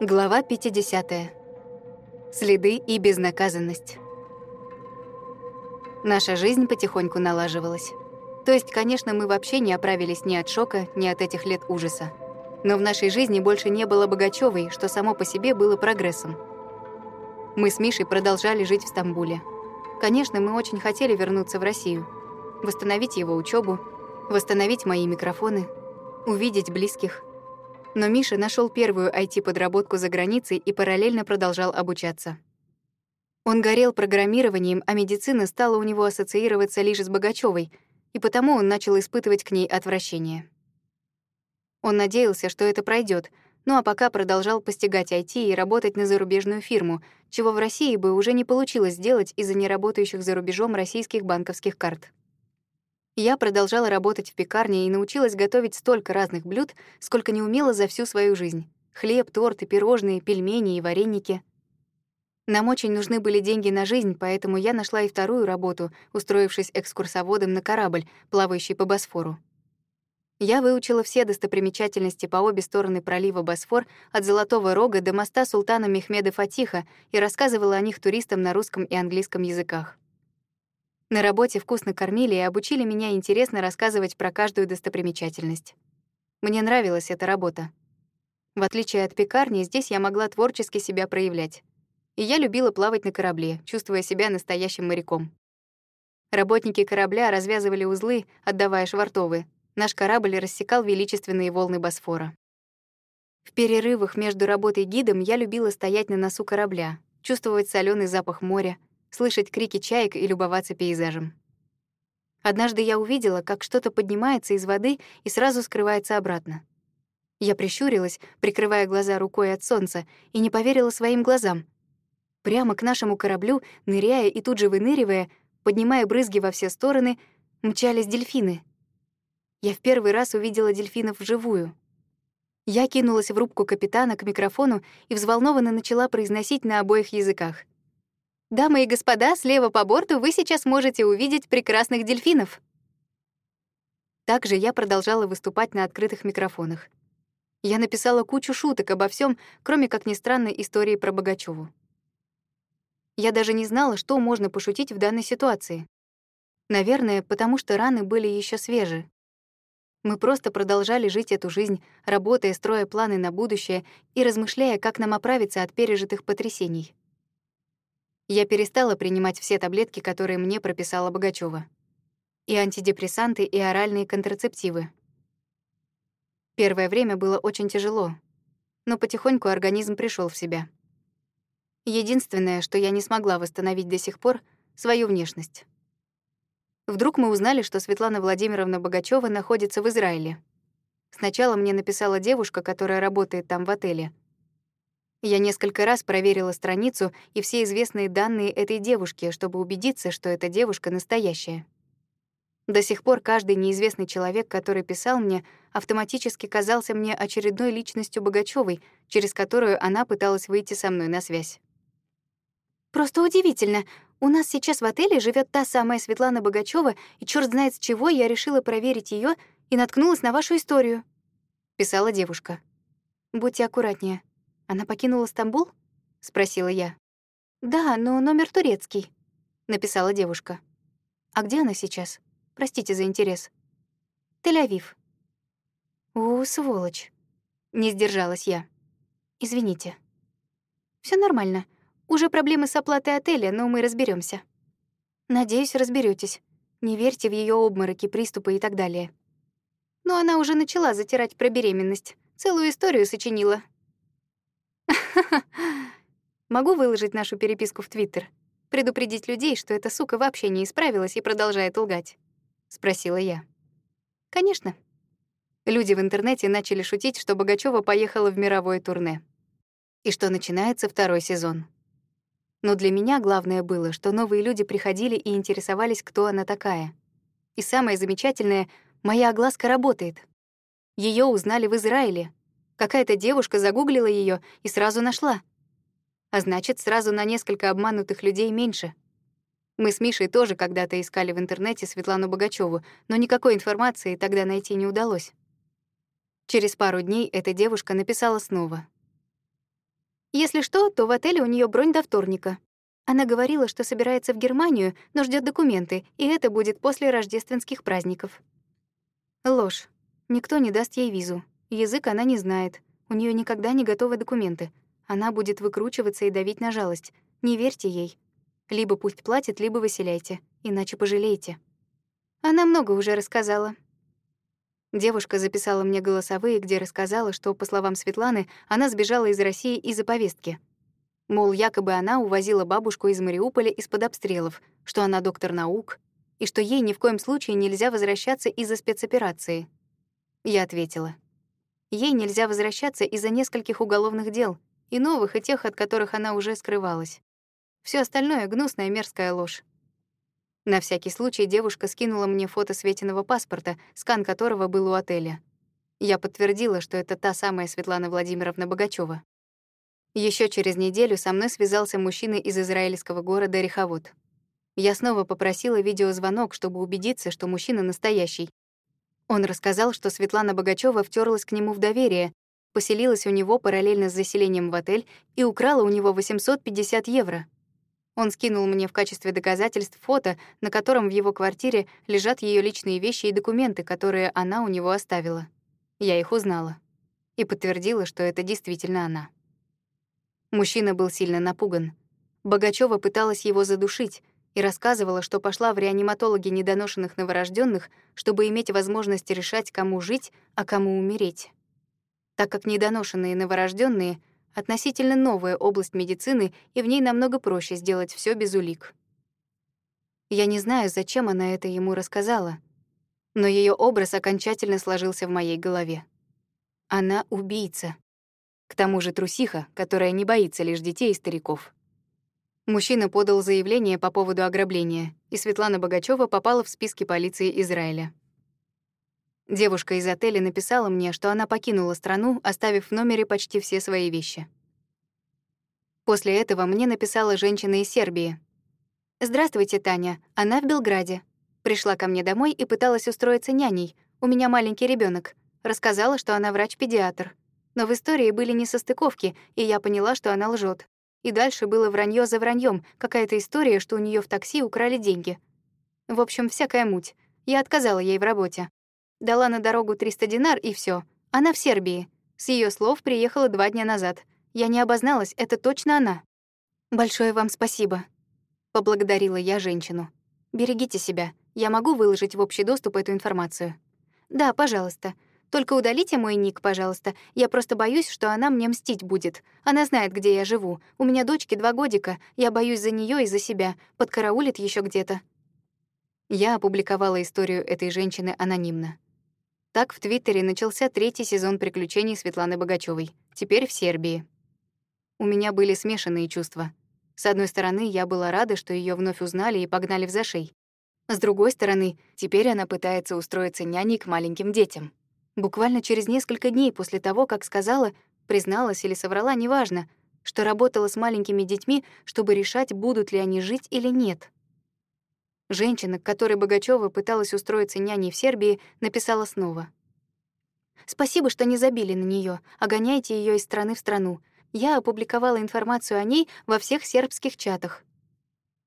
Глава 50. Следы и безнаказанность. Наша жизнь потихоньку налаживалась. То есть, конечно, мы вообще не оправились ни от шока, ни от этих лет ужаса. Но в нашей жизни больше не было Богачёвой, что само по себе было прогрессом. Мы с Мишей продолжали жить в Стамбуле. Конечно, мы очень хотели вернуться в Россию, восстановить его учебу, восстановить мои микрофоны, увидеть близких — но Миша нашел первую IT-подработку за границей и параллельно продолжал обучаться. Он горел программированием, а медицина стала у него ассоциироваться лишь с Богачёвой, и потому он начал испытывать к ней отвращение. Он надеялся, что это пройдет, ну а пока продолжал постигать IT и работать на зарубежную фирму, чего в России бы уже не получилось сделать из-за неработающих за рубежом российских банковских карт. Я продолжала работать в пекарне и научилась готовить столько разных блюд, сколько не умела за всю свою жизнь. Хлеб, торты, пирожные, пельмени и вареники. Нам очень нужны были деньги на жизнь, поэтому я нашла и вторую работу, устроившись экскурсоводом на корабль, плавающий по Босфору. Я выучила все достопримечательности по обе стороны пролива Босфор от Золотого Рога до моста султана Мехмеда Фатиха и рассказывала о них туристам на русском и английском языках. На работе вкусно кормили и обучили меня интересно рассказывать про каждую достопримечательность. Мне нравилась эта работа. В отличие от пекарни, здесь я могла творчески себя проявлять. И я любила плавать на корабле, чувствуя себя настоящим моряком. Работники корабля развязывали узлы, отдавая швартовы. Наш корабль рассекал величественные волны Босфора. В перерывах между работой гидом я любила стоять на носу корабля, чувствовать соленый запах моря, слышать крики чаек и любоваться пейзажем. Однажды я увидела, как что-то поднимается из воды и сразу скрывается обратно. Я прищурилась, прикрывая глаза рукой от солнца, и не поверила своим глазам. Прямо к нашему кораблю, ныряя и тут же выныривая, поднимая брызги во все стороны, мчались дельфины. Я в первый раз увидела дельфинов вживую. Я кинулась в рубку капитана к микрофону и взволнованно начала произносить на обоих языках. Дамы и господа, слева по борту вы сейчас можете увидеть прекрасных дельфинов. Также я продолжала выступать на открытых микрофонах. Я написала кучу шуток обо всем, кроме, как ни странно, истории про Богачеву. Я даже не знала, что можно пошутить в данной ситуации. Наверное, потому что раны были еще свежи. Мы просто продолжали жить эту жизнь, работая, строя планы на будущее и размышляя, как нам оправиться от пережитых потрясений. Я перестала принимать все таблетки, которые мне прописала Богачева. И антидепрессанты, и оральные контрацептивы. Первое время было очень тяжело, но потихоньку организм пришел в себя. Единственное, что я не смогла восстановить до сих пор — свою внешность. Вдруг мы узнали, что Светлана Владимировна Богачева находится в Израиле. Сначала мне написала девушка, которая работает там в отеле — я несколько раз проверила страницу и все известные данные этой девушки, чтобы убедиться, что эта девушка настоящая. До сих пор каждый неизвестный человек, который писал мне, автоматически казался мне очередной личностью Богачёвой, через которую она пыталась выйти со мной на связь. «Просто удивительно. У нас сейчас в отеле живет та самая Светлана Богачева, и черт знает с чего я решила проверить ее и наткнулась на вашу историю», — писала девушка. «Будьте аккуратнее», «Она покинула Стамбул?» — спросила я. «Да, но номер турецкий», — написала девушка. «А где она сейчас? Простите за интерес». «Тель-Авив». «У, сволочь», — не сдержалась я. «Извините». Все нормально. Уже проблемы с оплатой отеля, но мы разберемся. Надеюсь, разберетесь. Не верьте в ее обмороки, приступы и так далее. Но она уже начала затирать про беременность. Целую историю сочинила, Могу выложить нашу переписку в Твиттер? Предупредить людей, что эта сука вообще не исправилась и продолжает лгать?» — спросила я. «Конечно». Люди в интернете начали шутить, что Богачева поехала в мировое турне. И что начинается второй сезон. Но для меня главное было, что новые люди приходили и интересовались, кто она такая. И самое замечательное — моя огласка работает. Ее узнали в Израиле, Какая-то девушка загуглила ее и сразу нашла. А значит, сразу на несколько обманутых людей меньше. Мы с Мишей тоже когда-то искали в интернете Светлану Богачеву, но никакой информации тогда найти не удалось. Через пару дней эта девушка написала снова. Если что, то в отеле у нее бронь до вторника. Она говорила, что собирается в Германию, но ждет документы, и это будет после рождественских праздников. Ложь. Никто не даст ей визу. Язык она не знает. У нее никогда не готовы документы. Она будет выкручиваться и давить на жалость. Не верьте ей. Либо пусть платит, либо выселяйте, иначе пожалеете. Она много уже рассказала. Девушка записала мне голосовые, где рассказала, что, по словам Светланы, она сбежала из России из-за повестки. Мол, якобы она увозила бабушку из Мариуполя из-под обстрелов, что она доктор наук, и что ей ни в коем случае нельзя возвращаться из-за спецоперации. Я ответила. Ей нельзя возвращаться из-за нескольких уголовных дел, и новых, и тех, от которых она уже скрывалась. Все остальное — гнусная мерзкая ложь. На всякий случай девушка скинула мне фото Светиного паспорта, скан которого был у отеля. Я подтвердила, что это та самая Светлана Владимировна Богачева. Еще через неделю со мной связался мужчина из израильского города Реховод. Я снова попросила видеозвонок, чтобы убедиться, что мужчина настоящий. Он рассказал, что Светлана Богачева втерлась к нему в доверие, поселилась у него параллельно с заселением в отель и украла у него 850 евро. Он скинул мне в качестве доказательств фото, на котором в его квартире лежат ее личные вещи и документы, которые она у него оставила. Я их узнала и подтвердила, что это действительно она. Мужчина был сильно напуган. Богачева пыталась его задушить и рассказывала, что пошла в реаниматологи недоношенных новорожденных, чтобы иметь возможность решать, кому жить, а кому умереть. Так как недоношенные новорожденные — относительно новая область медицины, и в ней намного проще сделать все без улик. Я не знаю, зачем она это ему рассказала, но ее образ окончательно сложился в моей голове. Она убийца. К тому же трусиха, которая не боится лишь детей и стариков. Мужчина подал заявление по поводу ограбления, и Светлана Богачева попала в списки полиции Израиля. Девушка из отеля написала мне, что она покинула страну, оставив в номере почти все свои вещи. После этого мне написала женщина из Сербии. «Здравствуйте, Таня. Она в Белграде. Пришла ко мне домой и пыталась устроиться няней. У меня маленький ребенок. Рассказала, что она врач-педиатр. Но в истории были несостыковки, и я поняла, что она лжет. И дальше было вранье за враньем, какая-то история, что у нее в такси украли деньги. В общем, всякая муть. Я отказала ей в работе. Дала на дорогу 300 динар, и все. Она в Сербии. С ее слов приехала два дня назад. Я не обозналась, это точно она. «Большое вам спасибо», — поблагодарила я женщину. «Берегите себя. Я могу выложить в общий доступ эту информацию». «Да, пожалуйста. Только удалите мой ник, пожалуйста. Я просто боюсь, что она мне мстить будет. Она знает, где я живу. У меня дочке два годика. Я боюсь за нее и за себя. Подкараулит еще где-то». Я опубликовала историю этой женщины анонимно. Так в Твиттере начался третий сезон приключений Светланы Богачевой, теперь в Сербии. У меня были смешанные чувства. С одной стороны, я была рада, что ее вновь узнали и погнали в зашей. С другой стороны, теперь она пытается устроиться няней к маленьким детям. Буквально через несколько дней после того, как сказала, призналась или соврала, неважно, что работала с маленькими детьми, чтобы решать, будут ли они жить или нет. Женщина, к которой Богачева пыталась устроиться няней в Сербии, написала снова. «Спасибо, что не забили на нее, а гоняйте ее из страны в страну. Я опубликовала информацию о ней во всех сербских чатах».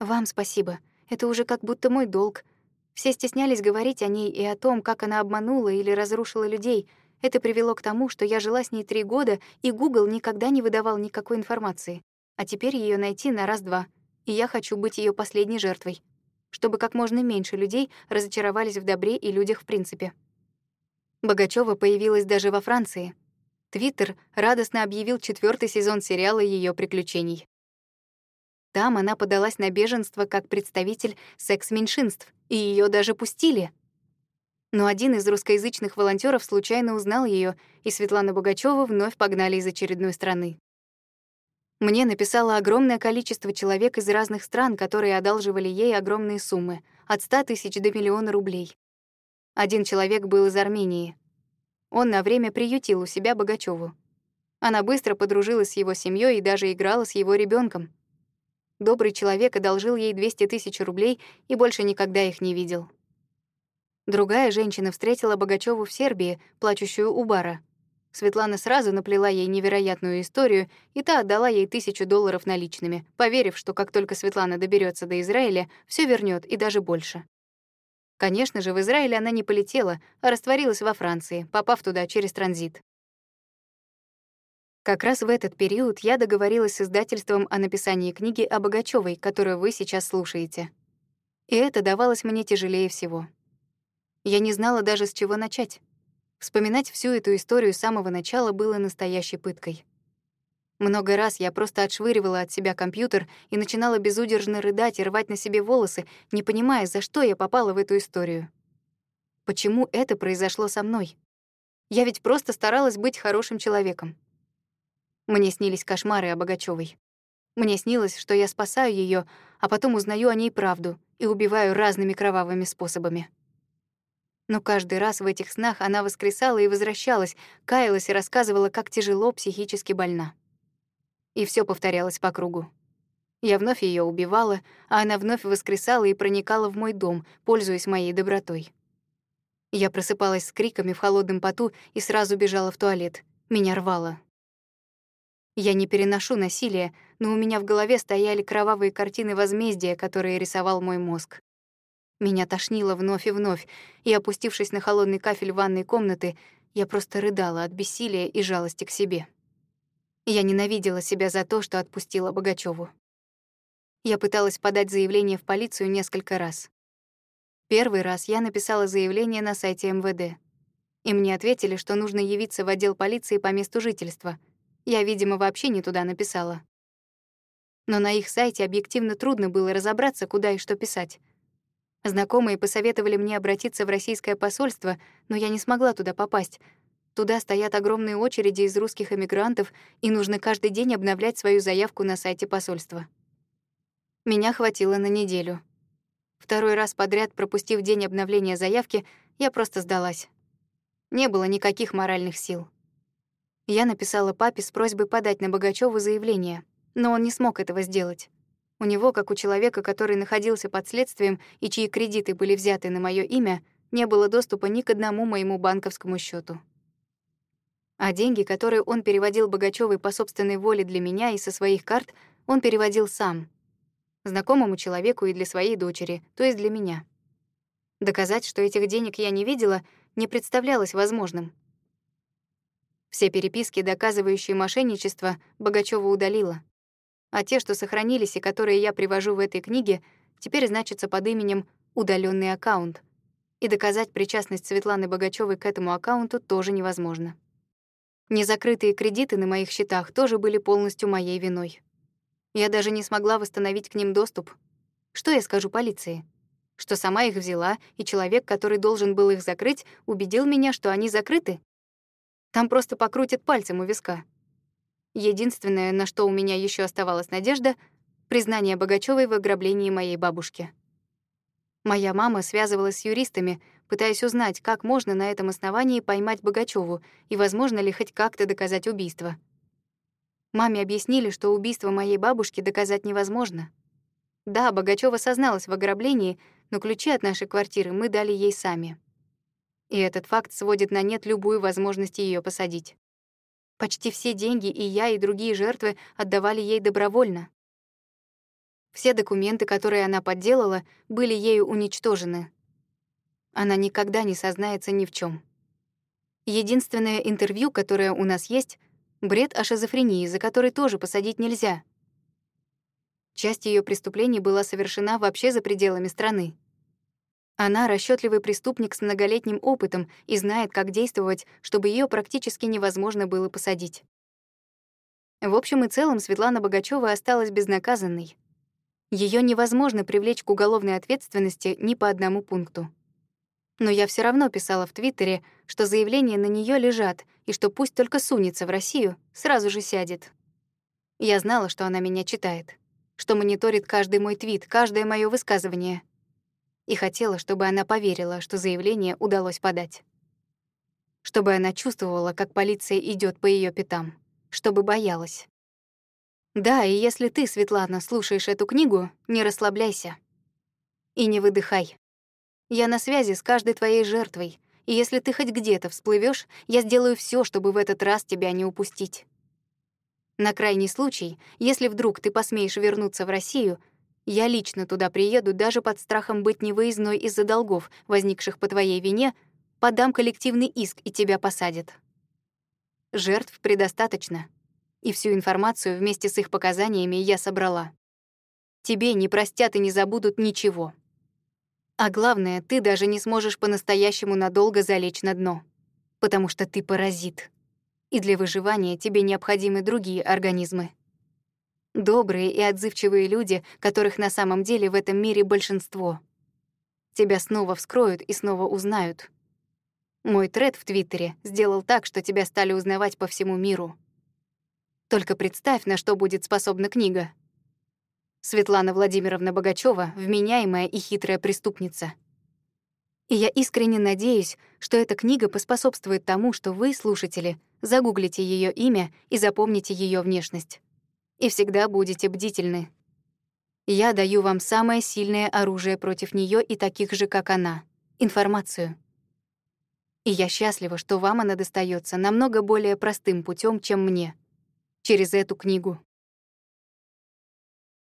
«Вам спасибо. Это уже как будто мой долг. Все стеснялись говорить о ней и о том, как она обманула или разрушила людей. Это привело к тому, что я жила с ней три года, и Google никогда не выдавал никакой информации. А теперь ее найти на раз-два, и я хочу быть ее последней жертвой чтобы как можно меньше людей разочаровались в добре и людях в принципе. Богачева появилась даже во Франции. Твиттер радостно объявил четвертый сезон сериала ее приключений. Там она подалась на беженство как представитель секс-меньшинств, и ее даже пустили. Но один из русскоязычных волонтеров случайно узнал ее, и Светлана Богачева вновь погнали из очередной страны. Мне написало огромное количество человек из разных стран, которые одалживали ей огромные суммы, от 100 тысяч до миллиона рублей. Один человек был из Армении. Он на время приютил у себя Богачеву. Она быстро подружилась с его семьей и даже играла с его ребенком. Добрый человек одолжил ей 200 тысяч рублей и больше никогда их не видел. Другая женщина встретила Богачеву в Сербии, плачущую у бара. Светлана сразу наплела ей невероятную историю, и та отдала ей тысячу долларов наличными, поверив, что как только Светлана доберется до Израиля, все вернет и даже больше. Конечно же, в Израиль она не полетела, а растворилась во Франции, попав туда через транзит. Как раз в этот период я договорилась с издательством о написании книги о Богачёвой, которую вы сейчас слушаете. И это давалось мне тяжелее всего. Я не знала даже, с чего начать. Вспоминать всю эту историю с самого начала было настоящей пыткой. Много раз я просто отшвыривала от себя компьютер и начинала безудержно рыдать и рвать на себе волосы, не понимая, за что я попала в эту историю. Почему это произошло со мной? Я ведь просто старалась быть хорошим человеком. Мне снились кошмары о Богачёвой. Мне снилось, что я спасаю ее, а потом узнаю о ней правду и убиваю разными кровавыми способами. Но каждый раз в этих снах она воскресала и возвращалась, каялась и рассказывала, как тяжело психически больна. И все повторялось по кругу. Я вновь ее убивала, а она вновь воскресала и проникала в мой дом, пользуясь моей добротой. Я просыпалась с криками в холодном поту и сразу бежала в туалет. Меня рвало. Я не переношу насилие, но у меня в голове стояли кровавые картины возмездия, которые рисовал мой мозг. Меня тошнило вновь и вновь, и, опустившись на холодный кафель ванной комнаты, я просто рыдала от бессилия и жалости к себе. Я ненавидела себя за то, что отпустила Богачёву. Я пыталась подать заявление в полицию несколько раз. Первый раз я написала заявление на сайте МВД. И мне ответили, что нужно явиться в отдел полиции по месту жительства — я, видимо, вообще не туда написала. Но на их сайте объективно трудно было разобраться, куда и что писать. Знакомые посоветовали мне обратиться в российское посольство, но я не смогла туда попасть. Туда стоят огромные очереди из русских эмигрантов, и нужно каждый день обновлять свою заявку на сайте посольства. Меня хватило на неделю. Второй раз подряд, пропустив день обновления заявки, я просто сдалась. Не было никаких моральных сил. Я написала папе с просьбой подать на Богачёву заявление, но он не смог этого сделать. У него, как у человека, который находился под следствием и чьи кредиты были взяты на моё имя, не было доступа ни к одному моему банковскому счету. А деньги, которые он переводил Богачёвой по собственной воле для меня и со своих карт, он переводил сам. Знакомому человеку и для своей дочери, то есть для меня. Доказать, что этих денег я не видела, не представлялось возможным. Все переписки, доказывающие мошенничество, Богачёва удалила. А те, что сохранились и которые я привожу в этой книге, теперь значатся под именем «удаленный аккаунт». И доказать причастность Светланы Богачёвой к этому аккаунту тоже невозможно. Незакрытые кредиты на моих счетах тоже были полностью моей виной. Я даже не смогла восстановить к ним доступ. Что я скажу полиции? Что сама их взяла, и человек, который должен был их закрыть, убедил меня, что они закрыты? Там просто покрутят пальцем у виска. Единственное, на что у меня еще оставалась надежда — признание Богачёвой в ограблении моей бабушки. Моя мама связывалась с юристами, пытаясь узнать, как можно на этом основании поймать Богачёву и возможно ли хоть как-то доказать убийство. Маме объяснили, что убийство моей бабушки доказать невозможно. Да, Богачёва созналась в ограблении, но ключи от нашей квартиры мы дали ей сами и этот факт сводит на нет любую возможность ее посадить. Почти все деньги и я, и другие жертвы отдавали ей добровольно. Все документы, которые она подделала, были ею уничтожены. Она никогда не сознается ни в чем. Единственное интервью, которое у нас есть, бред о шизофрении, за который тоже посадить нельзя. Часть ее преступлений была совершена вообще за пределами страны. Она расчетливый преступник с многолетним опытом и знает, как действовать, чтобы ее практически невозможно было посадить. В общем и целом Светлана Богачева осталась безнаказанной. Ее невозможно привлечь к уголовной ответственности ни по одному пункту. Но я все равно писала в Твиттере, что заявления на нее лежат, и что пусть только сунется в Россию, сразу же сядет. Я знала, что она меня читает, что мониторит каждый мой твит, каждое мое высказывание — и хотела, чтобы она поверила, что заявление удалось подать. Чтобы она чувствовала, как полиция идет по ее пятам, чтобы боялась. Да, и если ты, Светлана, слушаешь эту книгу, не расслабляйся. И не выдыхай. Я на связи с каждой твоей жертвой, И если ты хоть где-то всплывешь, я сделаю все, чтобы в этот раз тебя не упустить. На крайний случай, если вдруг ты посмеешь вернуться в Россию, я лично туда приеду даже под страхом быть невыездной из-за долгов, возникших по твоей вине, подам коллективный иск и тебя посадят. Жертв предостаточно, и всю информацию вместе с их показаниями я собрала. Тебе не простят и не забудут ничего. А главное, ты даже не сможешь по-настоящему надолго залечь на дно, потому что ты паразит. И для выживания тебе необходимы другие организмы. Добрые и отзывчивые люди, которых на самом деле в этом мире большинство. Тебя снова вскроют и снова узнают. Мой тред в Твиттере сделал так, что тебя стали узнавать по всему миру. Только представь, на что будет способна книга. Светлана Владимировна Богачева — вменяемая и хитрая преступница. И я искренне надеюсь, что эта книга поспособствует тому, что вы, слушатели, загуглите ее имя и запомните ее внешность. И всегда будете бдительны. Я даю вам самое сильное оружие против нее и таких же, как она — информацию. И я счастлива, что вам она достается намного более простым путем, чем мне — через эту книгу.